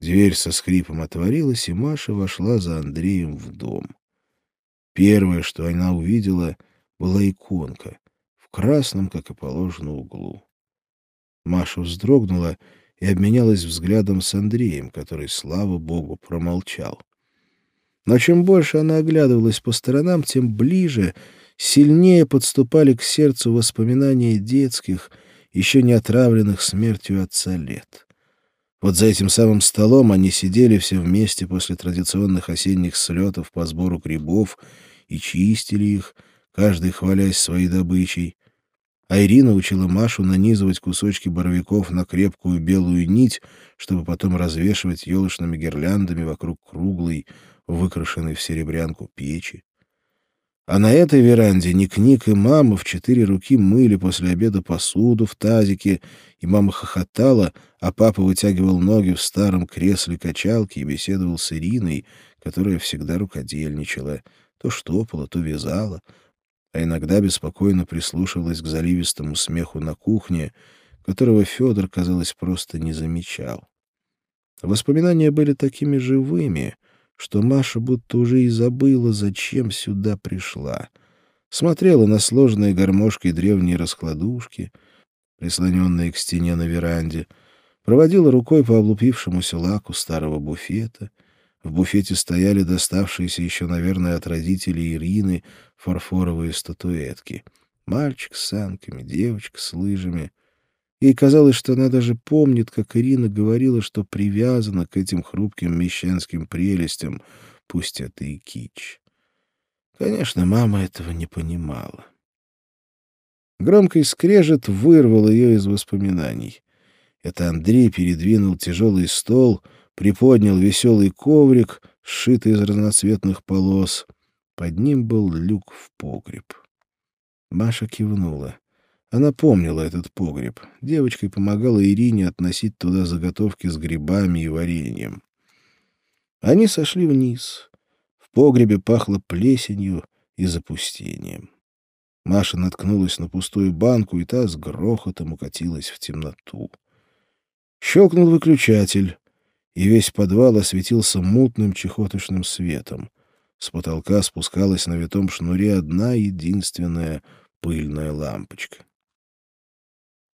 Дверь со скрипом отворилась, и Маша вошла за Андреем в дом. Первое, что она увидела, была иконка в красном, как и положено, углу. Маша вздрогнула и обменялась взглядом с Андреем, который, слава богу, промолчал. Но чем больше она оглядывалась по сторонам, тем ближе, сильнее подступали к сердцу воспоминания детских, еще не отравленных смертью отца лет. Вот за этим самым столом они сидели все вместе после традиционных осенних слетов по сбору грибов и чистили их, каждый хвалясь своей добычей. А Ирина учила Машу нанизывать кусочки боровиков на крепкую белую нить, чтобы потом развешивать елочными гирляндами вокруг круглой, выкрашенной в серебрянку печи. А на этой веранде Ник-Ник и мама в четыре руки мыли после обеда посуду в тазике, и мама хохотала, а папа вытягивал ноги в старом кресле качалки и беседовал с Ириной, которая всегда рукодельничала, то штопала, то вязала, а иногда беспокойно прислушивалась к заливистому смеху на кухне, которого Федор, казалось, просто не замечал. Воспоминания были такими живыми — что Маша будто уже и забыла, зачем сюда пришла. Смотрела на сложные гармошкой древние раскладушки, прислоненные к стене на веранде, проводила рукой по облупившемуся лаку старого буфета. В буфете стояли доставшиеся еще, наверное, от родителей Ирины фарфоровые статуэтки. Мальчик с санками, девочка с лыжами — Ей казалось, что она даже помнит, как Ирина говорила, что привязана к этим хрупким мещанским прелестям, пусть это и кич. Конечно, мама этого не понимала. Громкий скрежет вырвал ее из воспоминаний. Это Андрей передвинул тяжелый стол, приподнял веселый коврик, сшитый из разноцветных полос. Под ним был люк в погреб. Маша кивнула. Она помнила этот погреб. Девочкой помогала Ирине относить туда заготовки с грибами и вареньем. Они сошли вниз. В погребе пахло плесенью и запустением. Маша наткнулась на пустую банку, и та с грохотом укатилась в темноту. Щелкнул выключатель, и весь подвал осветился мутным чехоточным светом. С потолка спускалась на витом шнуре одна единственная пыльная лампочка.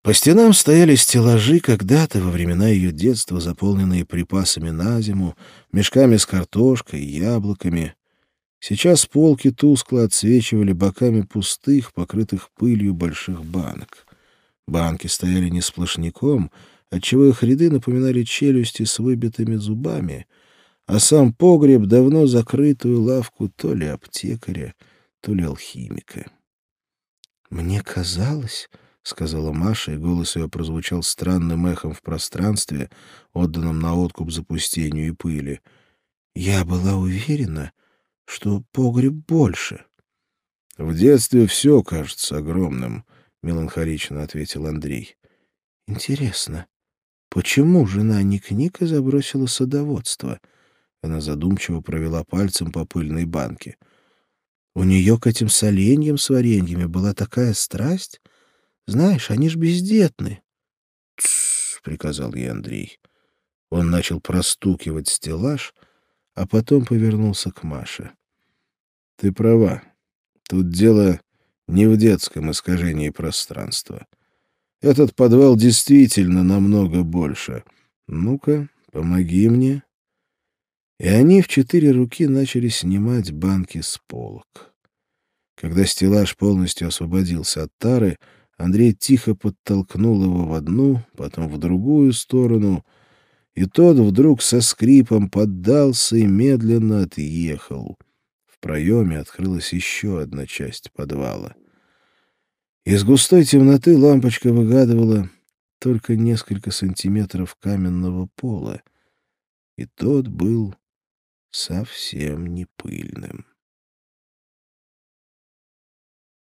По стенам стояли стеллажи, когда-то, во времена ее детства, заполненные припасами на зиму, мешками с картошкой, яблоками. Сейчас полки тускло отсвечивали боками пустых, покрытых пылью больших банок. Банки стояли не сплошняком, отчего их ряды напоминали челюсти с выбитыми зубами, а сам погреб — давно закрытую лавку то ли аптекаря, то ли алхимика. «Мне казалось...» — сказала Маша, и голос ее прозвучал странным эхом в пространстве, отданном на откуп запустению и пыли. «Я была уверена, что погреб больше». «В детстве все кажется огромным», — меланхолично ответил Андрей. «Интересно, почему жена Ник-Ника забросила садоводство?» Она задумчиво провела пальцем по пыльной банке. «У нее к этим соленьям с вареньями была такая страсть?» Знаешь, они ж бездетны. — Тссс, — приказал ей Андрей. Он начал простукивать стеллаж, а потом повернулся к Маше. — Ты права. Тут дело не в детском искажении пространства. Этот подвал действительно намного больше. Ну-ка, помоги мне. И они в четыре руки начали снимать банки с полок. Когда стеллаж полностью освободился от тары, Андрей тихо подтолкнул его в одну, потом в другую сторону, и тот вдруг со скрипом поддался и медленно отъехал. В проеме открылась еще одна часть подвала. Из густой темноты лампочка выгадывала только несколько сантиметров каменного пола, и тот был совсем не пыльным.